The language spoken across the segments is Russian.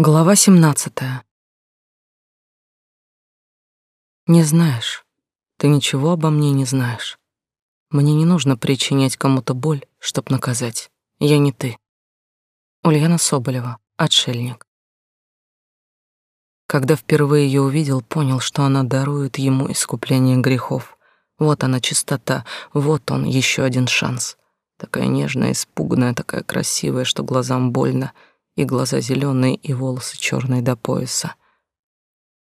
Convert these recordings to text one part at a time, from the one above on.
Глава 17. Не знаешь. Ты ничего обо мне не знаешь. Мне не нужно причинять кому-то боль, чтоб наказать. Я не ты. Ульяна Соболева, отшельник. Когда впервые ее увидел, понял, что она дарует ему искупление грехов. Вот она чистота, вот он еще один шанс. Такая нежная, испуганная, такая красивая, что глазам больно — и глаза зеленые, и волосы черные до пояса.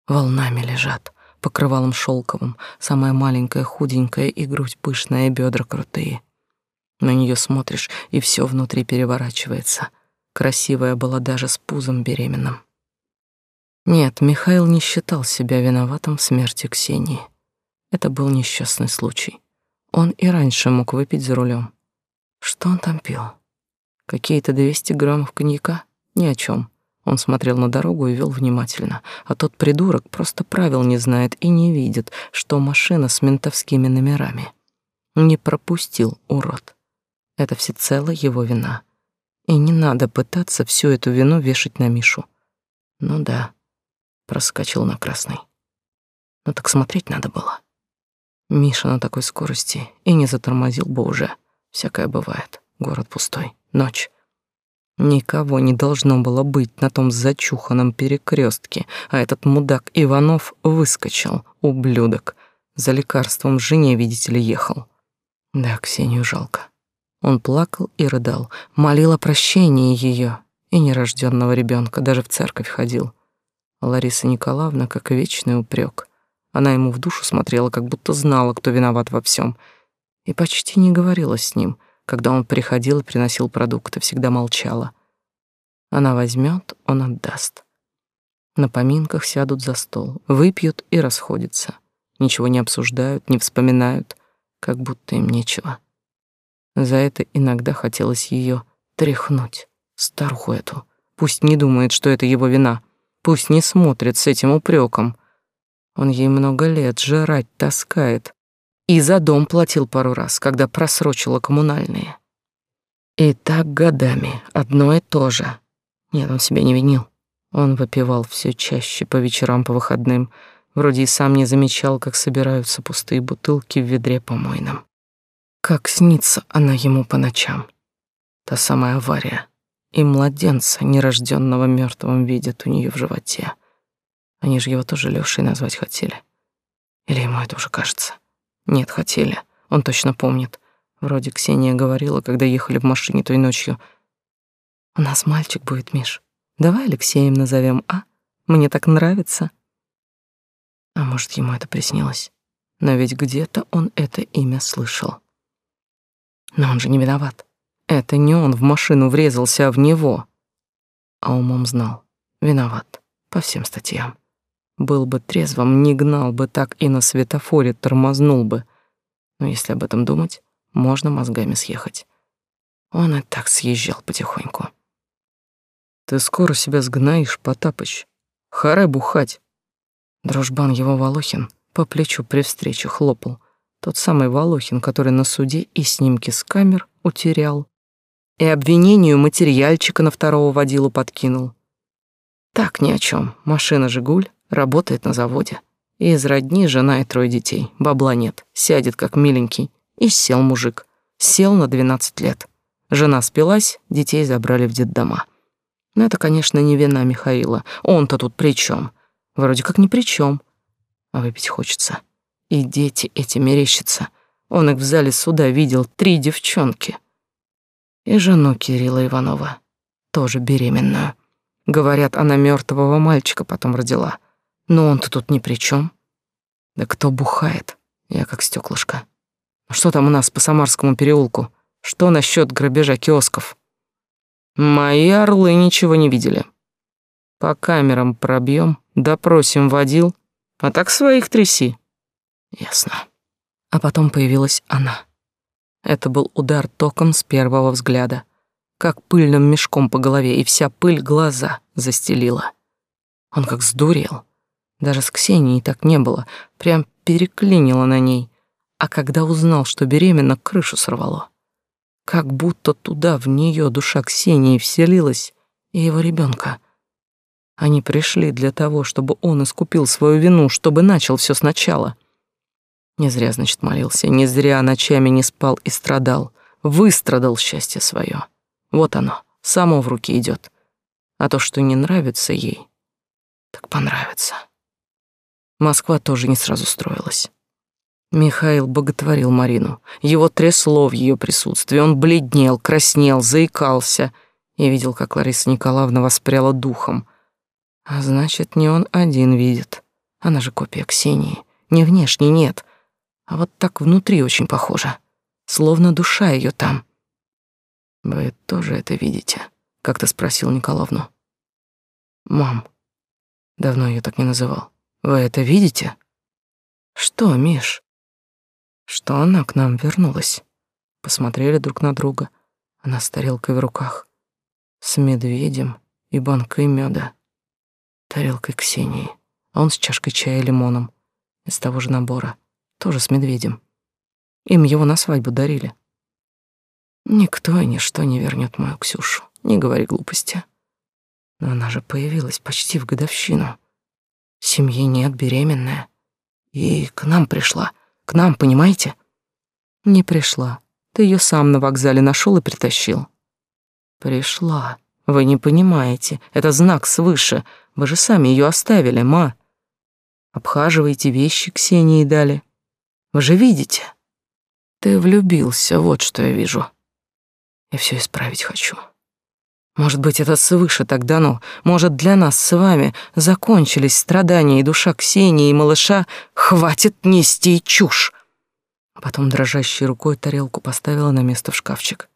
Волнами лежат, покрывалом шелковым, самая маленькая, худенькая, и грудь пышная, и бедра крутые. На нее смотришь, и все внутри переворачивается. Красивая была даже с пузом беременным. Нет, Михаил не считал себя виноватым в смерти Ксении. Это был несчастный случай. Он и раньше мог выпить за рулем. Что он там пил? Какие-то 200 граммов коньяка? Ни о чем. Он смотрел на дорогу и вел внимательно, а тот придурок просто правил не знает и не видит, что машина с ментовскими номерами. Не пропустил, урод. Это всецело его вина. И не надо пытаться всю эту вину вешать на Мишу. Ну да, проскочил на красный. Но так смотреть надо было. Миша на такой скорости и не затормозил бы уже. Всякое бывает. Город пустой. Ночь. Никого не должно было быть на том зачуханном перекрестке, а этот мудак Иванов выскочил, ублюдок. За лекарством жене, видите ли, ехал. Да, Ксению жалко. Он плакал и рыдал, молил о прощении ее и нерожденного ребенка, даже в церковь ходил. Лариса Николаевна, как вечный упрек. Она ему в душу смотрела, как будто знала, кто виноват во всем, и почти не говорила с ним — когда он приходил и приносил продукты, всегда молчала. Она возьмет, он отдаст. На поминках сядут за стол, выпьют и расходятся. Ничего не обсуждают, не вспоминают, как будто им нечего. За это иногда хотелось ее тряхнуть, старуху эту. Пусть не думает, что это его вина. Пусть не смотрит с этим упреком. Он ей много лет жрать таскает, и за дом платил пару раз, когда просрочила коммунальные. И так годами, одно и то же. Нет, он себя не винил. Он выпивал все чаще по вечерам по выходным, вроде и сам не замечал, как собираются пустые бутылки в ведре помойном. Как снится она ему по ночам. Та самая авария. И младенца, нерожденного мертвым, видят у нее в животе. Они же его тоже Лёшей назвать хотели. Или ему это уже кажется? Нет, хотели. Он точно помнит. Вроде Ксения говорила, когда ехали в машине той ночью. У нас мальчик будет, Миш. Давай Алексеем назовем, а? Мне так нравится. А может, ему это приснилось? Но ведь где-то он это имя слышал. Но он же не виноват. Это не он в машину врезался, а в него. А умом знал. Виноват. По всем статьям. Был бы трезвым, не гнал бы так и на светофоре тормознул бы. Но если об этом думать, можно мозгами съехать. Он и так съезжал потихоньку. Ты скоро себя сгнаешь, Потапыч. Харе бухать. Дружбан его Волохин по плечу при встрече хлопал. Тот самый Волохин, который на суде и снимки с камер утерял, и обвинению материальчика на второго водилу подкинул. Так ни о чем. Машина «Жигуль», Работает на заводе. Из родни жена и трое детей. Бабла нет. Сядет, как миленький. И сел мужик. Сел на 12 лет. Жена спилась, детей забрали в детдома. Но это, конечно, не вина Михаила. Он-то тут при чем? Вроде как ни при чем. А выпить хочется. И дети эти мерещатся. Он их в зале суда видел, три девчонки. И жену Кирилла Иванова, тоже беременную. Говорят, она мертвого мальчика потом родила. Но он-то тут ни при чем. Да кто бухает? Я как стеклышко. Что там у нас по Самарскому переулку? Что насчет грабежа киосков? Мои орлы ничего не видели. По камерам пробьем, допросим водил, а так своих тряси. Ясно. А потом появилась она. Это был удар током с первого взгляда, как пыльным мешком по голове, и вся пыль глаза застелила. Он как сдурел, даже с Ксенией так не было, прям переклинило на ней. А когда узнал, что беременна, крышу сорвало. Как будто туда, в нее душа Ксении вселилась и его ребенка. Они пришли для того, чтобы он искупил свою вину, чтобы начал все сначала. Не зря, значит, молился, не зря ночами не спал и страдал. Выстрадал счастье свое. Вот оно, само в руки идет. А то, что не нравится ей, так понравится. Москва тоже не сразу строилась. Михаил боготворил Марину. Его трясло в ее присутствии. Он бледнел, краснел, заикался. Я видел, как Лариса Николаевна воспряла духом. А значит, не он один видит. Она же копия Ксении. Не внешне, нет. А вот так внутри очень похоже. Словно душа ее там. Вы тоже это видите? Как-то спросил Николаевну. Мам. Давно ее так не называл. Вы это видите? Что, Миш? что она к нам вернулась. Посмотрели друг на друга. Она с тарелкой в руках, с медведем и банкой меда, тарелкой Ксении, а он с чашкой чая и лимоном из того же набора, тоже с медведем. Им его на свадьбу дарили. Никто и ничто не вернет мою Ксюшу, не говори глупости. Но она же появилась почти в годовщину. Семьи нет, беременная. И к нам пришла — к нам, понимаете? Не пришла. Ты ее сам на вокзале нашел и притащил. Пришла. Вы не понимаете. Это знак свыше. Вы же сами ее оставили, ма. Обхаживаете вещи Ксении дали. Вы же видите. Ты влюбился, вот что я вижу. Я все исправить хочу. Может быть, это свыше так дано. Может, для нас с вами закончились страдания, и душа Ксении и малыша хватит нести чушь. Потом дрожащей рукой тарелку поставила на место в шкафчик.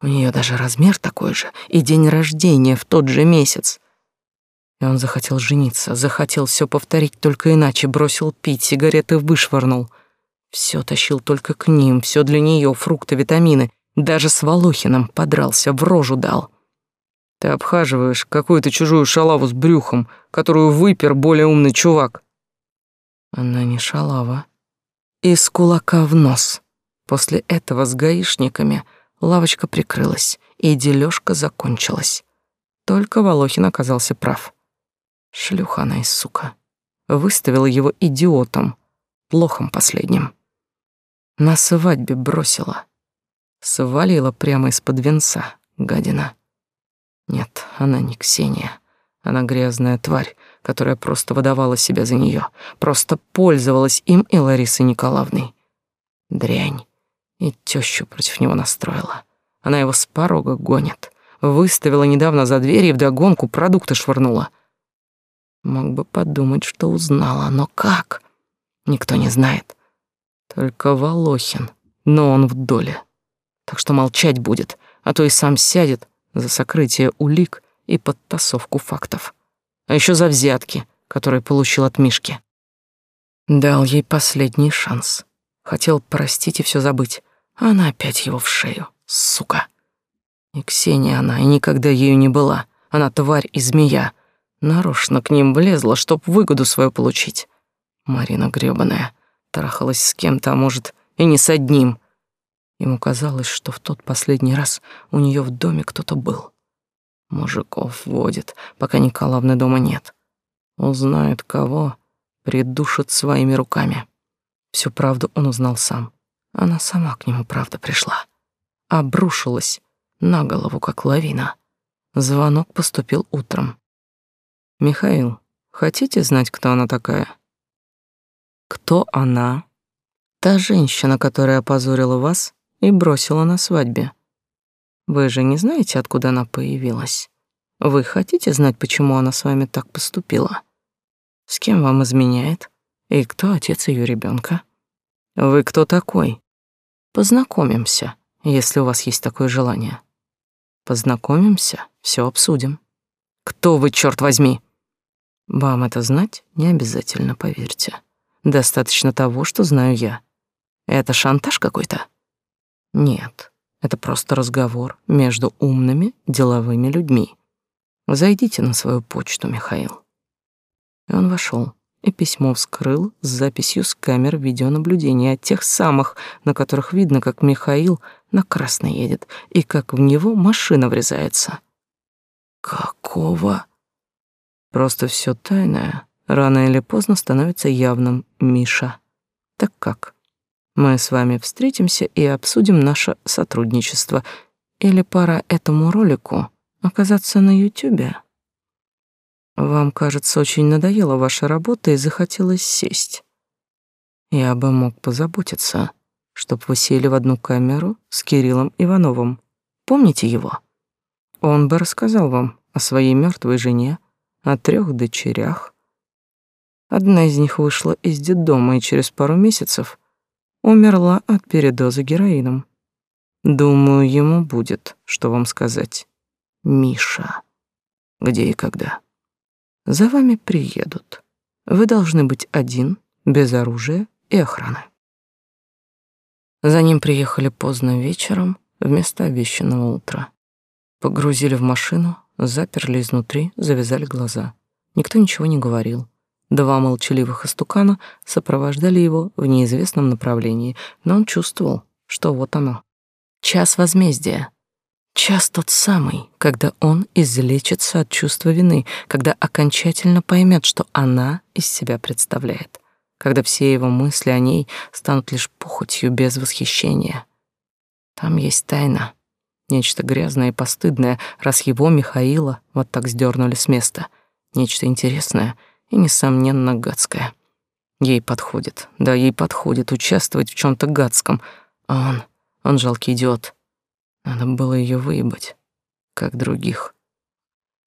У нее даже размер такой же, и день рождения в тот же месяц. И он захотел жениться, захотел все повторить, только иначе бросил пить, сигареты вышвырнул. Все тащил только к ним, все для нее, фрукты, витамины — даже с Волохиным подрался, в рожу дал. Ты обхаживаешь какую-то чужую шалаву с брюхом, которую выпер более умный чувак. Она не шалава. Из кулака в нос. После этого с гаишниками лавочка прикрылась, и дележка закончилась. Только Волохин оказался прав. Шлюха она и сука. Выставила его идиотом, плохом последним. На свадьбе бросила. Свалила прямо из-под венца, гадина. Нет, она не Ксения. Она грязная тварь, которая просто выдавала себя за нее, просто пользовалась им и Ларисой Николаевной. Дрянь. И тещу против него настроила. Она его с порога гонит. Выставила недавно за дверь и вдогонку продукты швырнула. Мог бы подумать, что узнала, но как? Никто не знает. Только Волохин, но он в доле так что молчать будет, а то и сам сядет за сокрытие улик и подтасовку фактов. А еще за взятки, которые получил от Мишки. Дал ей последний шанс. Хотел простить и все забыть, а она опять его в шею, сука. И Ксения она, и никогда ею не была. Она тварь и змея. Нарочно к ним влезла, чтоб выгоду свою получить. Марина грёбаная. Трахалась с кем-то, а может, и не с одним. Ему казалось, что в тот последний раз у нее в доме кто-то был. Мужиков водит, пока Николаевны дома нет. Узнает кого, придушит своими руками. Всю правду он узнал сам. Она сама к нему правда пришла. Обрушилась на голову, как лавина. Звонок поступил утром. «Михаил, хотите знать, кто она такая?» «Кто она?» «Та женщина, которая опозорила вас и бросила на свадьбе. Вы же не знаете, откуда она появилась? Вы хотите знать, почему она с вами так поступила? С кем вам изменяет? И кто отец ее ребенка? Вы кто такой? Познакомимся, если у вас есть такое желание. Познакомимся, все обсудим. Кто вы, черт возьми? Вам это знать не обязательно, поверьте. Достаточно того, что знаю я. Это шантаж какой-то? Нет, это просто разговор между умными деловыми людьми. Зайдите на свою почту, Михаил. И он вошел и письмо вскрыл с записью с камер видеонаблюдения от тех самых, на которых видно, как Михаил на красный едет и как в него машина врезается. Какого? Просто все тайное рано или поздно становится явным, Миша. Так как? Мы с вами встретимся и обсудим наше сотрудничество. Или пора этому ролику оказаться на Ютубе? Вам, кажется, очень надоела ваша работа и захотелось сесть. Я бы мог позаботиться, чтоб вы сели в одну камеру с Кириллом Ивановым. Помните его? Он бы рассказал вам о своей мертвой жене, о трех дочерях. Одна из них вышла из детдома и через пару месяцев умерла от передоза героином. Думаю, ему будет, что вам сказать. Миша. Где и когда? За вами приедут. Вы должны быть один, без оружия и охраны. За ним приехали поздно вечером вместо обещанного утра. Погрузили в машину, заперли изнутри, завязали глаза. Никто ничего не говорил. Два молчаливых истукана сопровождали его в неизвестном направлении, но он чувствовал, что вот оно. Час возмездия. Час тот самый, когда он излечится от чувства вины, когда окончательно поймет, что она из себя представляет, когда все его мысли о ней станут лишь похотью без восхищения. Там есть тайна, нечто грязное и постыдное, раз его, Михаила, вот так сдернули с места, нечто интересное и, несомненно, гадское. Ей подходит, да, ей подходит участвовать в чем то гадском, а он, он жалкий идиот, надо было ее выебать, как других.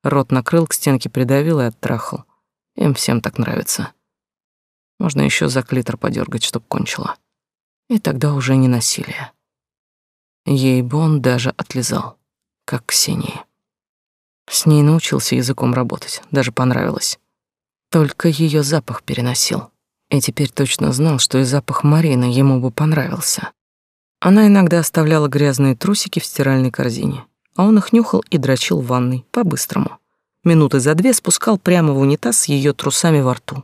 Рот накрыл, к стенке придавил и оттрахал. Им всем так нравится. Можно еще за клитор подергать, чтоб кончила. И тогда уже не насилие. Ей бы он даже отлизал, как Ксении. С ней научился языком работать, даже понравилось. Только ее запах переносил. И теперь точно знал, что и запах Марины ему бы понравился. Она иногда оставляла грязные трусики в стиральной корзине, а он их нюхал и дрочил в ванной, по-быстрому. Минуты за две спускал прямо в унитаз с ее трусами во рту.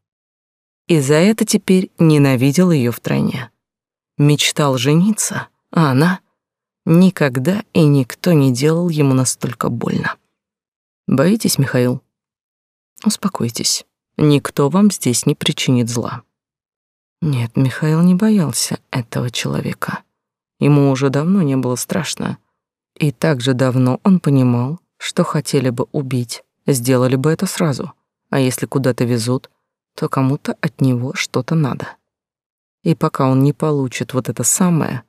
И за это теперь ненавидел ее втройне. Мечтал жениться, а она никогда и никто не делал ему настолько больно. Боитесь, Михаил? Успокойтесь. Никто вам здесь не причинит зла. Нет, Михаил не боялся этого человека. Ему уже давно не было страшно. И так же давно он понимал, что хотели бы убить, сделали бы это сразу. А если куда-то везут, то кому-то от него что-то надо. И пока он не получит вот это самое,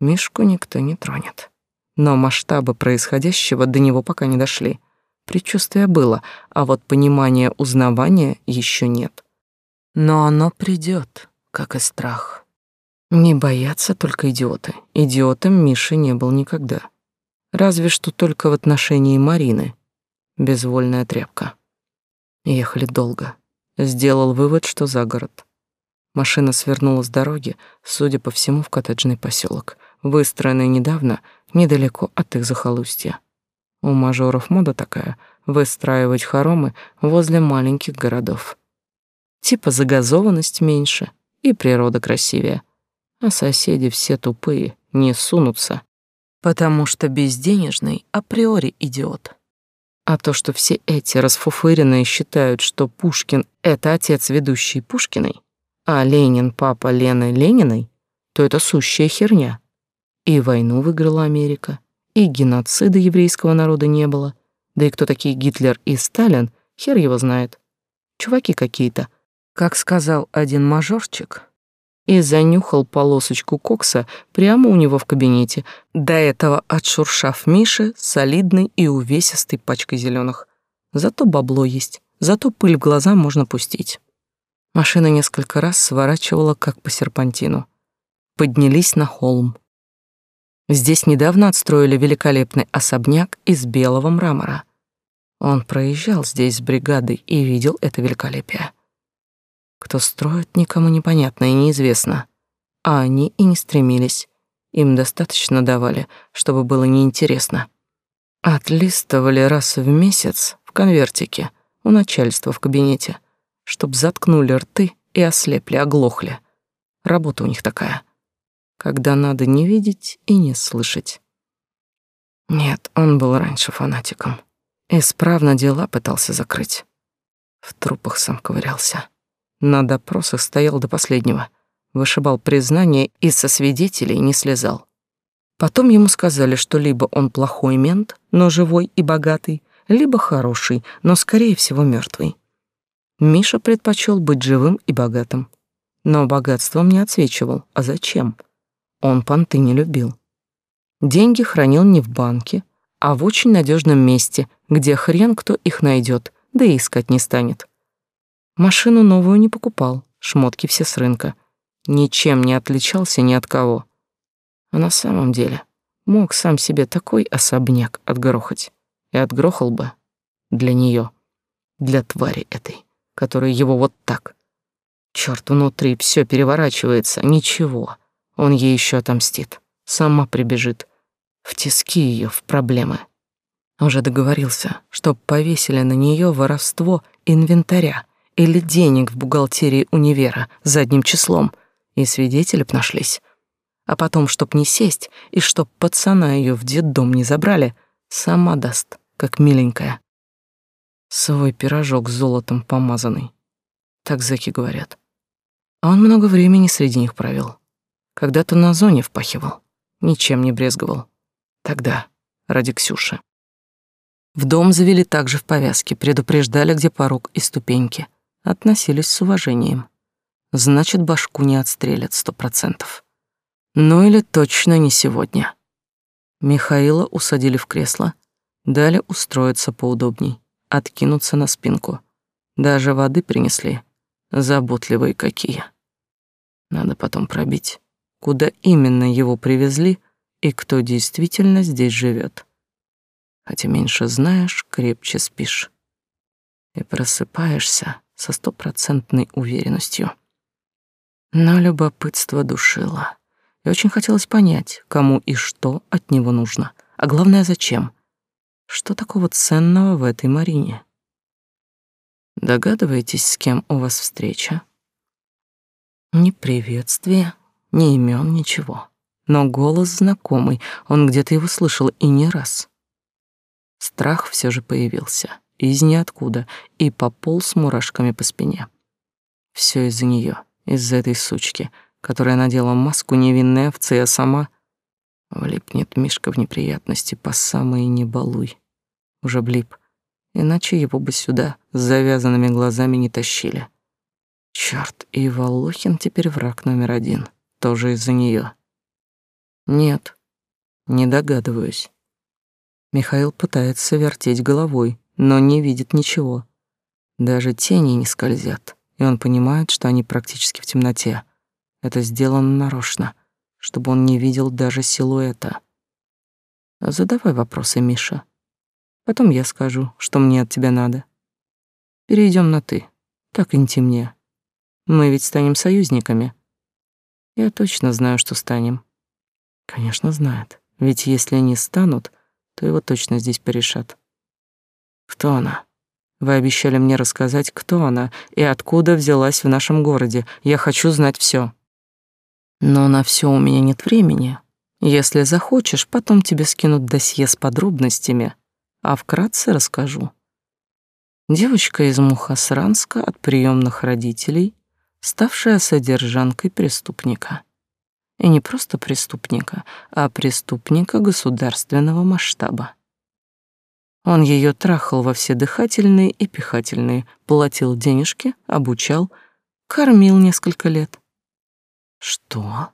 Мишку никто не тронет. Но масштабы происходящего до него пока не дошли. Предчувствие было, а вот понимания узнавания еще нет. Но оно придет, как и страх. Не боятся только идиоты. Идиотом Миша не был никогда. Разве что только в отношении Марины. Безвольная тряпка. Ехали долго. Сделал вывод, что за город. Машина свернула с дороги, судя по всему, в коттеджный поселок, выстроенный недавно недалеко от их захолустья. У мажоров мода такая — выстраивать хоромы возле маленьких городов. Типа загазованность меньше и природа красивее — а соседи все тупые, не сунутся, потому что безденежный априори идиот. А то, что все эти расфуфыренные считают, что Пушкин — это отец ведущий Пушкиной, а Ленин — папа Лены Лениной, то это сущая херня. И войну выиграла Америка, и геноцида еврейского народа не было, да и кто такие Гитлер и Сталин, хер его знает. Чуваки какие-то. Как сказал один мажорчик, и занюхал полосочку кокса прямо у него в кабинете, до этого отшуршав Мише солидной и увесистой пачкой зеленых. Зато бабло есть, зато пыль в глаза можно пустить. Машина несколько раз сворачивала, как по серпантину. Поднялись на холм. Здесь недавно отстроили великолепный особняк из белого мрамора. Он проезжал здесь с бригадой и видел это великолепие. Кто строит, никому непонятно и неизвестно. А они и не стремились. Им достаточно давали, чтобы было неинтересно. Отлистывали раз в месяц в конвертике у начальства в кабинете, чтоб заткнули рты и ослепли, оглохли. Работа у них такая. Когда надо не видеть и не слышать. Нет, он был раньше фанатиком. Исправно дела пытался закрыть. В трупах сам ковырялся. На допросах стоял до последнего. Вышибал признание и со свидетелей не слезал. Потом ему сказали, что либо он плохой мент, но живой и богатый, либо хороший, но, скорее всего, мертвый. Миша предпочел быть живым и богатым. Но богатством не отсвечивал. А зачем? Он понты не любил. Деньги хранил не в банке, а в очень надежном месте, где хрен кто их найдет, да и искать не станет. Машину новую не покупал, шмотки все с рынка. Ничем не отличался ни от кого. А на самом деле мог сам себе такой особняк отгрохать. И отгрохал бы для нее, для твари этой, которая его вот так. Черт, внутри все переворачивается, ничего. Он ей еще отомстит, сама прибежит, в тиски ее, в проблемы. Уже договорился, чтоб повесили на нее воровство инвентаря или денег в бухгалтерии универа задним числом, и свидетели б нашлись. А потом, чтоб не сесть, и чтоб пацана ее в детдом не забрали, сама даст, как миленькая. Свой пирожок золотом помазанный. Так зэки говорят. А он много времени среди них провел. Когда-то на зоне впахивал, ничем не брезговал. Тогда, ради Ксюши. В дом завели также в повязке, предупреждали, где порог и ступеньки. Относились с уважением. Значит, башку не отстрелят сто процентов. Ну или точно не сегодня. Михаила усадили в кресло, дали устроиться поудобней, откинуться на спинку. Даже воды принесли, заботливые какие. Надо потом пробить, куда именно его привезли и кто действительно здесь живет хотя меньше знаешь, крепче спишь. И просыпаешься со стопроцентной уверенностью. Но любопытство душило, и очень хотелось понять, кому и что от него нужно, а главное, зачем. Что такого ценного в этой Марине? Догадываетесь, с кем у вас встреча? Ни приветствия, ни имен, ничего. Но голос знакомый, он где-то его слышал и не раз. Страх все же появился, из ниоткуда, и пополз мурашками по спине. Все из-за нее, из-за этой сучки, которая надела маску невинной овцы, а сама... Влипнет Мишка в неприятности по самые не балуй. Уже влип, иначе его бы сюда с завязанными глазами не тащили. Черт, и Волохин теперь враг номер один, тоже из-за нее. Нет, не догадываюсь. Михаил пытается вертеть головой, но не видит ничего. Даже тени не скользят, и он понимает, что они практически в темноте. Это сделано нарочно, чтобы он не видел даже силуэта. Задавай вопросы, Миша. Потом я скажу, что мне от тебя надо. Перейдем на «ты». Так интимнее. Мы ведь станем союзниками. Я точно знаю, что станем. Конечно, знает. Ведь если не станут, то его точно здесь порешат. Кто она? Вы обещали мне рассказать, кто она и откуда взялась в нашем городе. Я хочу знать все. Но на все у меня нет времени. Если захочешь, потом тебе скинут досье с подробностями, а вкратце расскажу. Девочка из Мухасранска от приемных родителей, ставшая содержанкой преступника. И не просто преступника, а преступника государственного масштаба. Он ее трахал во все дыхательные и пихательные, платил денежки, обучал, кормил несколько лет. Что?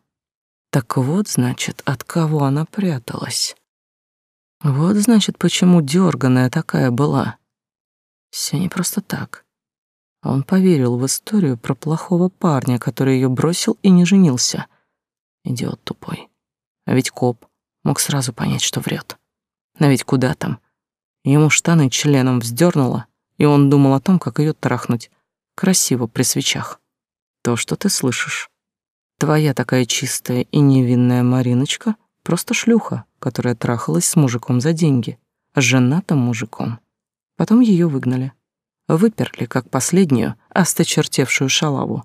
Так вот, значит, от кого она пряталась. Вот, значит, почему дерганая такая была. Все не просто так. Он поверил в историю про плохого парня, который ее бросил и не женился. Идиот тупой. А ведь коп мог сразу понять, что врет. Но ведь куда там? Ему штаны членом вздернуло, и он думал о том, как ее трахнуть. Красиво при свечах. То, что ты слышишь. Твоя такая чистая и невинная Мариночка просто шлюха, которая трахалась с мужиком за деньги, женатым мужиком. Потом ее выгнали. Выперли, как последнюю, осточертевшую шалаву.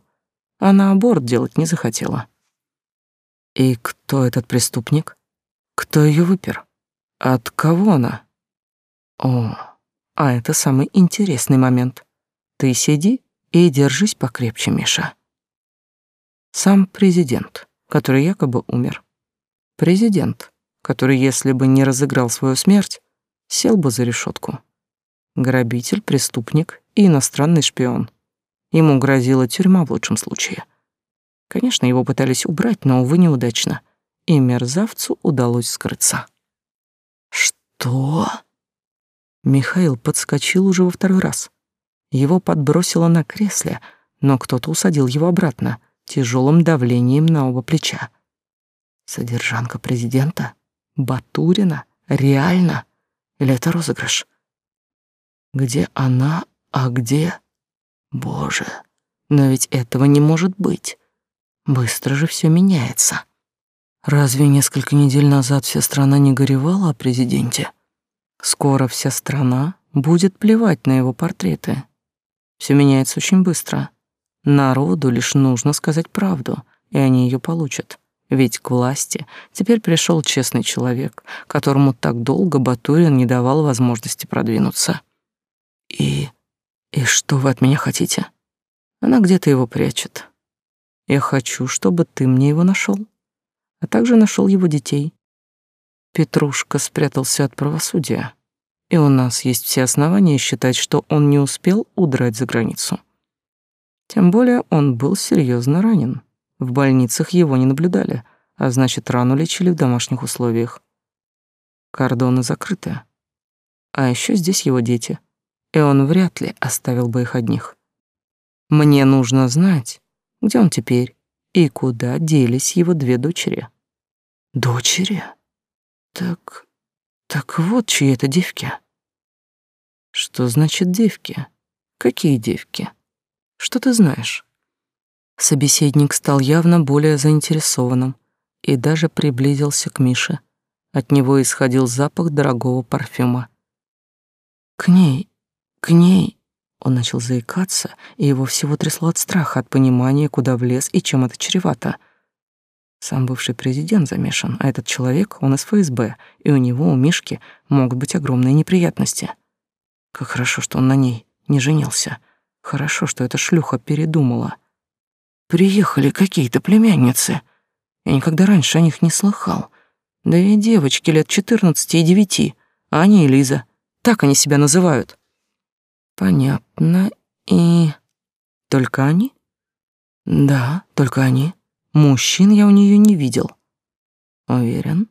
Она аборт делать не захотела. И кто этот преступник? Кто ее выпер? От кого она? О, а это самый интересный момент. Ты сиди и держись покрепче, Миша. Сам президент, который якобы умер. Президент, который, если бы не разыграл свою смерть, сел бы за решетку. Грабитель, преступник и иностранный шпион. Ему грозила тюрьма в лучшем случае. Конечно, его пытались убрать, но, увы, неудачно. И мерзавцу удалось скрыться. «Что?» Михаил подскочил уже во второй раз. Его подбросило на кресле, но кто-то усадил его обратно, тяжелым давлением на оба плеча. Содержанка президента? Батурина? Реально? Или это розыгрыш? Где она, а где... Боже, но ведь этого не может быть. Быстро же все меняется. Разве несколько недель назад вся страна не горевала о президенте? Скоро вся страна будет плевать на его портреты. Все меняется очень быстро. Народу лишь нужно сказать правду, и они ее получат. Ведь к власти теперь пришел честный человек, которому так долго Батурин не давал возможности продвинуться. И... и что вы от меня хотите? Она где-то его прячет. Я хочу, чтобы ты мне его нашел, а также нашел его детей. Петрушка спрятался от правосудия, и у нас есть все основания считать, что он не успел удрать за границу. Тем более он был серьезно ранен. В больницах его не наблюдали, а значит, рану лечили в домашних условиях. Кордоны закрыты. А еще здесь его дети, и он вряд ли оставил бы их одних. Мне нужно знать, где он теперь и куда делись его две дочери. Дочери? Так... так вот чьи это девки. Что значит девки? Какие девки? Что ты знаешь? Собеседник стал явно более заинтересованным и даже приблизился к Мише. От него исходил запах дорогого парфюма. К ней, к ней. Он начал заикаться, и его всего трясло от страха, от понимания, куда влез и чем это чревато. Сам бывший президент замешан, а этот человек, он из ФСБ, и у него, у Мишки, могут быть огромные неприятности. Как хорошо, что он на ней не женился. Хорошо, что эта шлюха передумала. Приехали какие-то племянницы. Я никогда раньше о них не слыхал. Две девочки лет четырнадцати и девяти, Аня и Лиза. Так они себя называют. Понятно. И... Только они? Да, только они. Мужчин я у нее не видел. Уверен,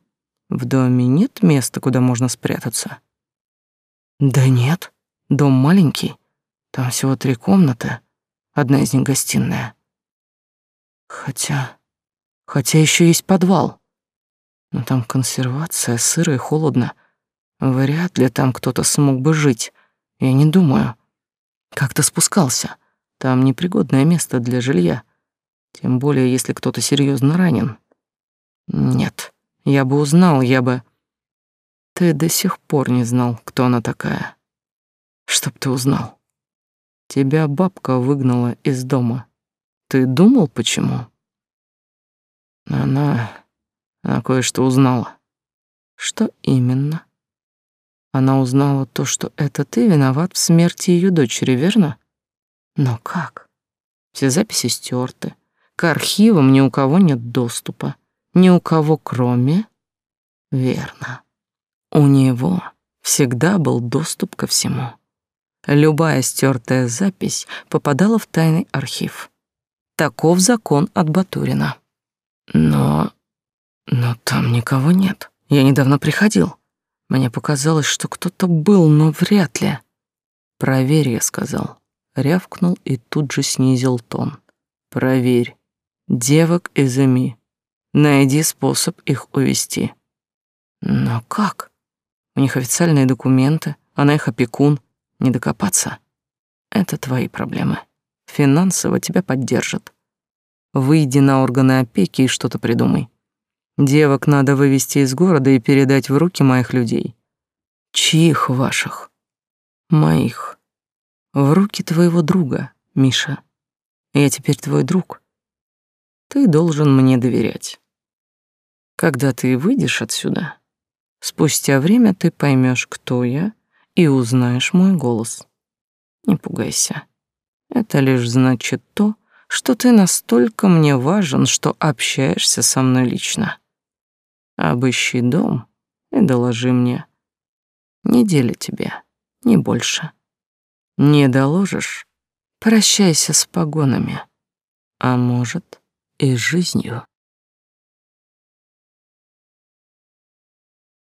в доме нет места, куда можно спрятаться? Да нет, дом маленький. Там всего три комнаты, одна из них гостиная. Хотя... Хотя еще есть подвал. Но там консервация, сыро и холодно. Вряд ли там кто-то смог бы жить. Я не думаю. Как то спускался? Там непригодное место для жилья. Тем более, если кто-то серьезно ранен. Нет, я бы узнал, я бы... Ты до сих пор не знал, кто она такая. Чтоб ты узнал. Тебя бабка выгнала из дома. Ты думал, почему? Она... Она кое-что узнала. Что именно? Она узнала то, что это ты виноват в смерти ее дочери, верно? Но как? Все записи стерты. К архивам ни у кого нет доступа. Ни у кого, кроме... Верно. У него всегда был доступ ко всему. Любая стертая запись попадала в тайный архив. Таков закон от Батурина. Но... но там никого нет. Я недавно приходил. Мне показалось, что кто-то был, но вряд ли. «Проверь», — я сказал. Рявкнул и тут же снизил тон. «Проверь. Девок изыми. Найди способ их увести. Но как? У них официальные документы, она их опекун. Не докопаться. Это твои проблемы финансово тебя поддержат. Выйди на органы опеки и что-то придумай. Девок надо вывести из города и передать в руки моих людей. Чьих ваших? Моих. В руки твоего друга, Миша. Я теперь твой друг. Ты должен мне доверять. Когда ты выйдешь отсюда, спустя время ты поймешь, кто я, и узнаешь мой голос. Не пугайся. Это лишь значит то, что ты настолько мне важен, что общаешься со мной лично. Обыщи дом и доложи мне. Неделя тебе, не больше. Не доложишь — прощайся с погонами, а может, и жизнью.